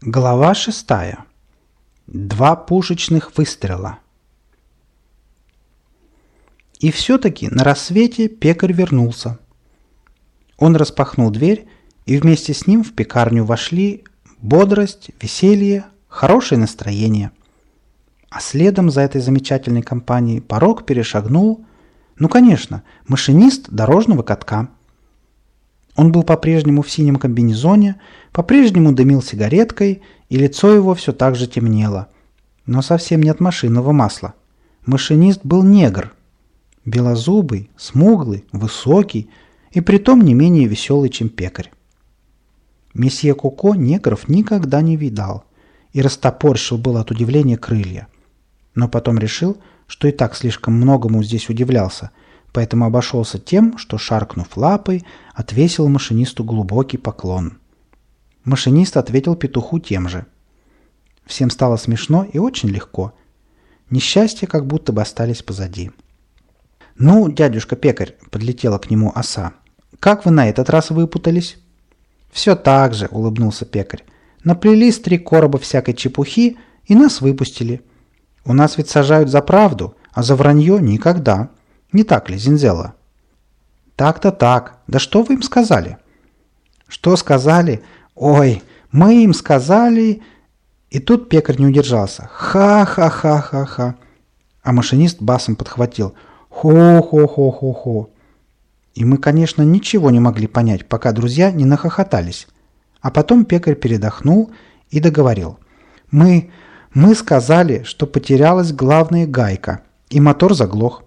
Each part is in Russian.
Глава шестая. Два пушечных выстрела. И все-таки на рассвете пекарь вернулся. Он распахнул дверь, и вместе с ним в пекарню вошли бодрость, веселье, хорошее настроение. А следом за этой замечательной компанией порог перешагнул, ну конечно, машинист дорожного катка – он был по-прежнему в синем комбинезоне, по-прежнему дымил сигареткой, и лицо его все так же темнело. Но совсем не от машинного масла. Машинист был негр. Белозубый, смуглый, высокий и притом не менее веселый, чем пекарь. Месье Коко негров никогда не видал и растопорщил был от удивления крылья. Но потом решил, что и так слишком многому здесь удивлялся – поэтому обошелся тем, что, шаркнув лапой, отвесил машинисту глубокий поклон. Машинист ответил петуху тем же. Всем стало смешно и очень легко. Несчастья как будто бы остались позади. «Ну, дядюшка пекарь», — подлетела к нему оса, — «как вы на этот раз выпутались?» «Все так же», — улыбнулся пекарь. «Наплелись три короба всякой чепухи и нас выпустили. У нас ведь сажают за правду, а за вранье никогда». Не так ли, Зинзела?» «Так-то так. Да что вы им сказали?» «Что сказали? Ой, мы им сказали...» И тут пекарь не удержался. «Ха-ха-ха-ха-ха!» А машинист басом подхватил. «Хо-хо-хо-хо-хо!» И мы, конечно, ничего не могли понять, пока друзья не нахохотались. А потом пекарь передохнул и договорил. «Мы... мы сказали, что потерялась главная гайка, и мотор заглох.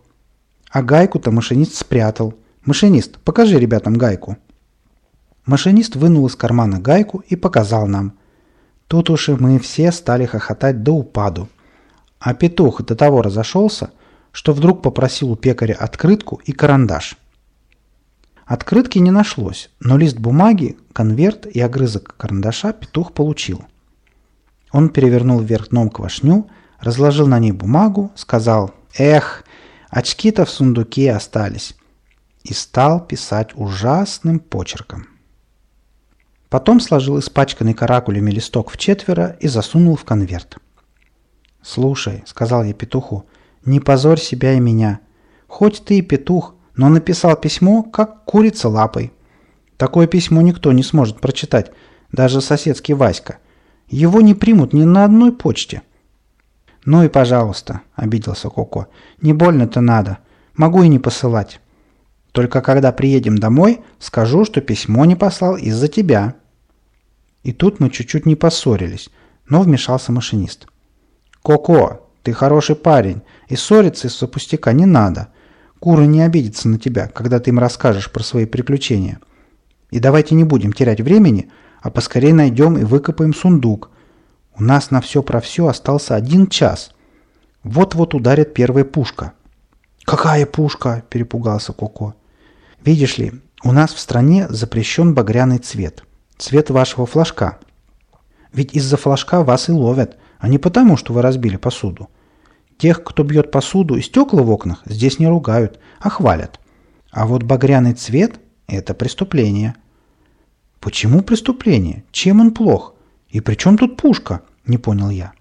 А гайку-то машинист спрятал. «Машинист, покажи ребятам гайку». Машинист вынул из кармана гайку и показал нам. Тут уж и мы все стали хохотать до упаду. А петух до того разошелся, что вдруг попросил у пекаря открытку и карандаш. Открытки не нашлось, но лист бумаги, конверт и огрызок карандаша петух получил. Он перевернул вверх дном квашню, разложил на ней бумагу, сказал «Эх, Очки-то в сундуке остались. И стал писать ужасным почерком. Потом сложил испачканный каракулями листок в четверо и засунул в конверт. «Слушай», — сказал я петуху, — «не позорь себя и меня. Хоть ты и петух, но написал письмо, как курица лапой. Такое письмо никто не сможет прочитать, даже соседский Васька. Его не примут ни на одной почте». «Ну и пожалуйста», — обиделся Коко. «Не больно-то надо. Могу и не посылать. Только когда приедем домой, скажу, что письмо не послал из-за тебя». И тут мы чуть-чуть не поссорились, но вмешался машинист. «Коко, ты хороший парень, и ссориться из-за пустяка не надо. Куры не обидятся на тебя, когда ты им расскажешь про свои приключения. И давайте не будем терять времени, а поскорее найдем и выкопаем сундук, у нас на все про все остался один час. Вот-вот ударит первая пушка. «Какая пушка?» – перепугался Коко. «Видишь ли, у нас в стране запрещен багряный цвет. Цвет вашего флажка. Ведь из-за флажка вас и ловят, а не потому, что вы разбили посуду. Тех, кто бьет посуду и стекла в окнах, здесь не ругают, а хвалят. А вот багряный цвет – это преступление». «Почему преступление? Чем он плох?» «И при чем тут пушка?» – не понял я.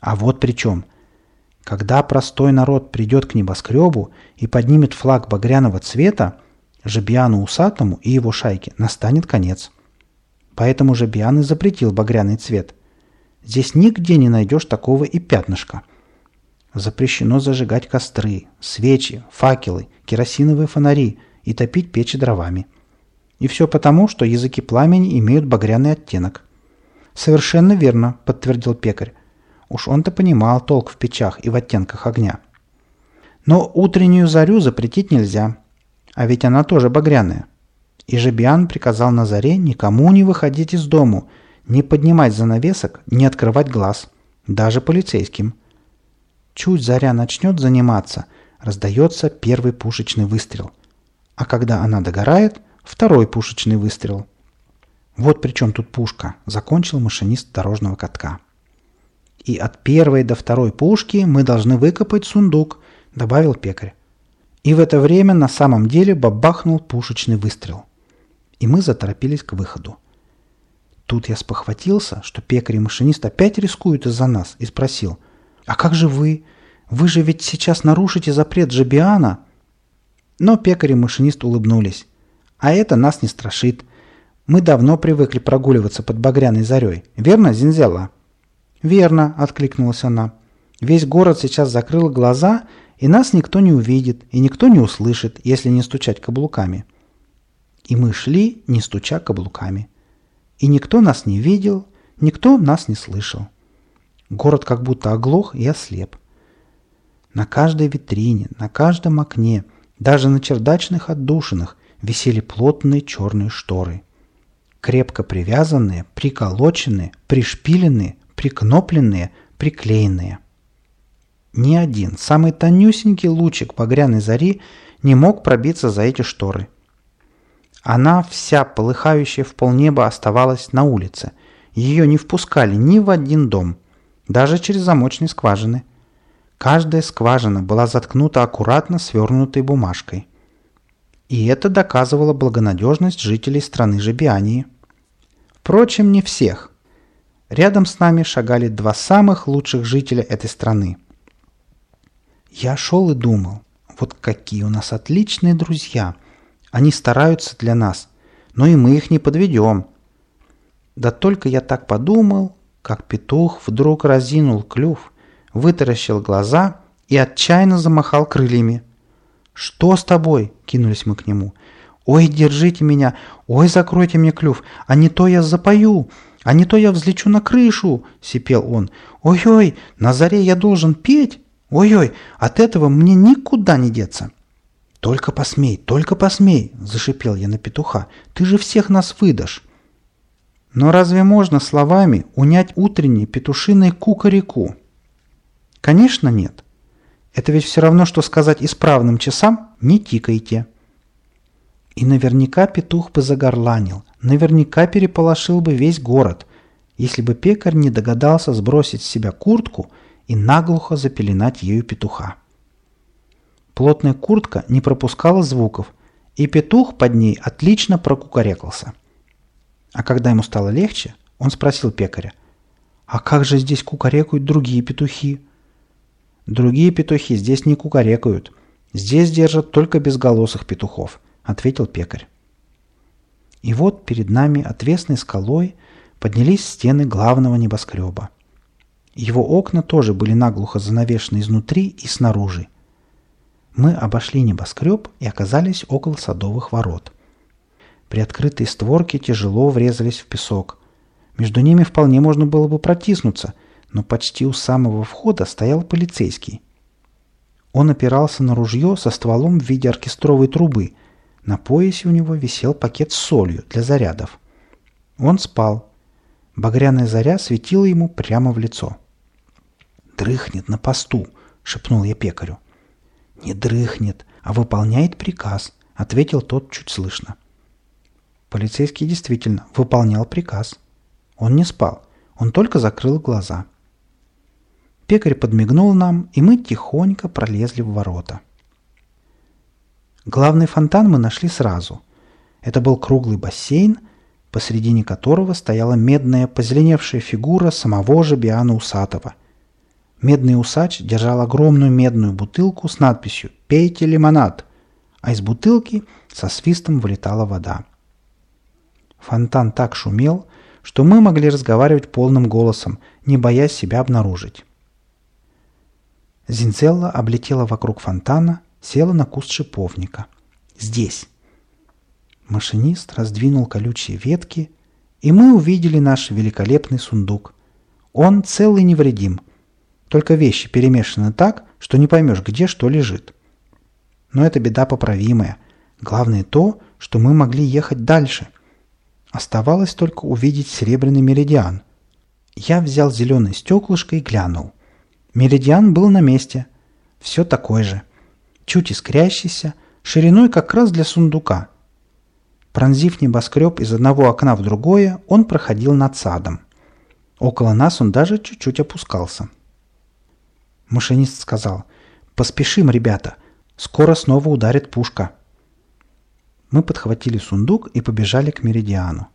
А вот при чем. Когда простой народ придет к небоскребу и поднимет флаг багряного цвета, Жебиану Усатому и его шайке настанет конец. Поэтому Жебиан и запретил багряный цвет. Здесь нигде не найдешь такого и пятнышка. Запрещено зажигать костры, свечи, факелы, керосиновые фонари и топить печи дровами. И все потому, что языки пламени имеют багряный оттенок – «Совершенно верно», — подтвердил пекарь. Уж он-то понимал толк в печах и в оттенках огня. Но утреннюю зарю запретить нельзя, а ведь она тоже багряная. И Жебиан приказал на заре никому не выходить из дому, не поднимать занавесок, не открывать глаз, даже полицейским. Чуть заря начнет заниматься, раздается первый пушечный выстрел. А когда она догорает, второй пушечный выстрел – вот при чем тут пушка, закончил машинист дорожного катка. И от первой до второй пушки мы должны выкопать сундук, добавил пекарь. И в это время на самом деле бабахнул пушечный выстрел. И мы заторопились к выходу. Тут я спохватился, что пекарь и машинист опять рискуют из-за нас, и спросил, «А как же вы? Вы же ведь сейчас нарушите запрет Джабиана!» Но пекарь и машинист улыбнулись. «А это нас не страшит. Мы давно привыкли прогуливаться под багряной зарей. Верно, Зинзела?» «Верно», — откликнулась она. «Весь город сейчас закрыл глаза, и нас никто не увидит, и никто не услышит, если не стучать каблуками». И мы шли, не стуча каблуками. И никто нас не видел, никто нас не слышал. Город как будто оглох и ослеп. На каждой витрине, на каждом окне, даже на чердачных отдушинах висели плотные черные шторы. Крепко привязанные, приколоченные, пришпиленные, прикнопленные, приклеенные. Ни один, самый тонюсенький лучик багряной зари не мог пробиться за эти шторы. Она вся, полыхающая в полнеба, оставалась на улице. Ее не впускали ни в один дом, даже через замочные скважины. Каждая скважина была заткнута аккуратно свернутой бумажкой. И это доказывало благонадежность жителей страны Жебиании. Впрочем, не всех. Рядом с нами шагали два самых лучших жителя этой страны. Я шел и думал, вот какие у нас отличные друзья. Они стараются для нас, но и мы их не подведем. Да только я так подумал, как петух вдруг разинул клюв вытаращил глаза и отчаянно замахал крыльями. «Что с тобой?» – кинулись мы к нему. «Ой, держите меня! Ой, закройте мне клюв! А не то я запою! А не то я взлечу на крышу!» – сипел он. «Ой-ой, на заре я должен петь! Ой-ой, от этого мне никуда не деться!» «Только посмей, только посмей!» – зашипел я на петуха. «Ты же всех нас выдашь!» Но разве можно словами унять утренний петушиный кукареку? Конечно, нет. Это ведь все равно, что сказать исправным часам «не тикайте». И наверняка петух бы загорланил, наверняка переполошил бы весь город, если бы пекарь не догадался сбросить с себя куртку и наглухо запеленать ею петуха. Плотная куртка не пропускала звуков, и петух под ней отлично прокукарекался. А когда ему стало легче, он спросил пекаря, «А как же здесь кукарекают другие петухи?» «Другие петухи здесь не кукарекают. Здесь держат только безголосых петухов», — ответил пекарь. И вот перед нами отвесной скалой поднялись стены главного небоскреба. Его окна тоже были наглухо занавешены изнутри и снаружи. Мы обошли небоскреб и оказались около садовых ворот. Приоткрытые створки тяжело врезались в песок. Между ними вполне можно было бы протиснуться, но почти у самого входа стоял полицейский. Он опирался на ружье со стволом в виде оркестровой трубы. На поясе у него висел пакет с солью для зарядов. Он спал. Багряная заря светила ему прямо в лицо. «Дрыхнет на посту», — шепнул я пекарю. «Не дрыхнет, а выполняет приказ», — ответил тот чуть слышно. Полицейский действительно выполнял приказ. Он не спал, он только закрыл глаза. Пекарь подмигнул нам, и мы тихонько пролезли в ворота. Главный фонтан мы нашли сразу. Это был круглый бассейн, посредине которого стояла медная позеленевшая фигура самого же Биана Усатого. Медный усач держал огромную медную бутылку с надписью «Пейте лимонад», а из бутылки со свистом вылетала вода. Фонтан так шумел, что мы могли разговаривать полным голосом, не боясь себя обнаружить. Зинцелла облетела вокруг фонтана, села на куст шиповника. «Здесь!» Машинист раздвинул колючие ветки, и мы увидели наш великолепный сундук. Он целый невредим, только вещи перемешаны так, что не поймешь, где что лежит. Но это беда поправимая. Главное то, что мы могли ехать дальше. Оставалось только увидеть серебряный меридиан. Я взял зеленое стеклышко и глянул – Меридиан был на месте. Все такой же. Чуть искрящийся, шириной как раз для сундука. Пронзив небоскреб из одного окна в другое, он проходил над садом. Около нас он даже чуть-чуть опускался. Машинист сказал, «Поспешим, ребята, скоро снова ударит пушка». Мы подхватили сундук и побежали к Меридиану.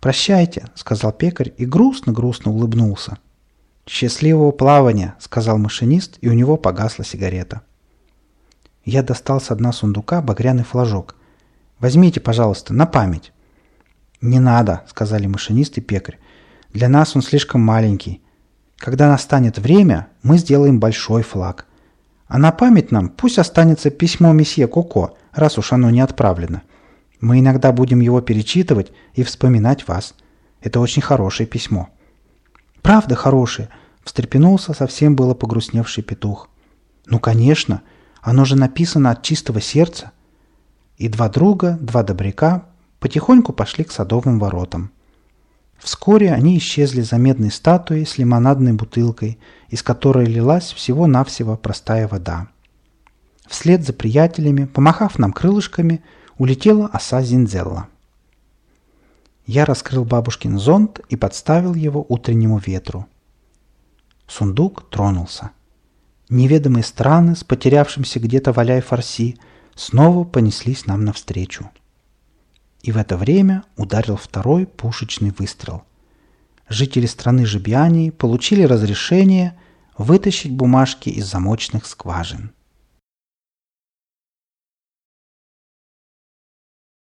«Прощайте», — сказал пекарь и грустно-грустно улыбнулся. «Счастливого плавания», — сказал машинист, и у него погасла сигарета. Я достал с дна сундука багряный флажок. «Возьмите, пожалуйста, на память». «Не надо», — сказали машинист и пекарь. «Для нас он слишком маленький. Когда настанет время, мы сделаем большой флаг. А на память нам пусть останется письмо месье Коко, раз уж оно не отправлено. Мы иногда будем его перечитывать и вспоминать вас. Это очень хорошее письмо». «Правда хорошее?» – встрепенулся совсем было погрустневший петух. «Ну, конечно, оно же написано от чистого сердца». И два друга, два добряка потихоньку пошли к садовым воротам. Вскоре они исчезли за медной статуей с лимонадной бутылкой, из которой лилась всего-навсего простая вода. Вслед за приятелями, помахав нам крылышками, улетела оса Зинзелла. Я раскрыл бабушкин зонт и подставил его утреннему ветру. Сундук тронулся. Неведомые страны с потерявшимся где-то валяй фарси снова понеслись нам навстречу. И в это время ударил второй пушечный выстрел. Жители страны Жебиании получили разрешение вытащить бумажки из замочных скважин.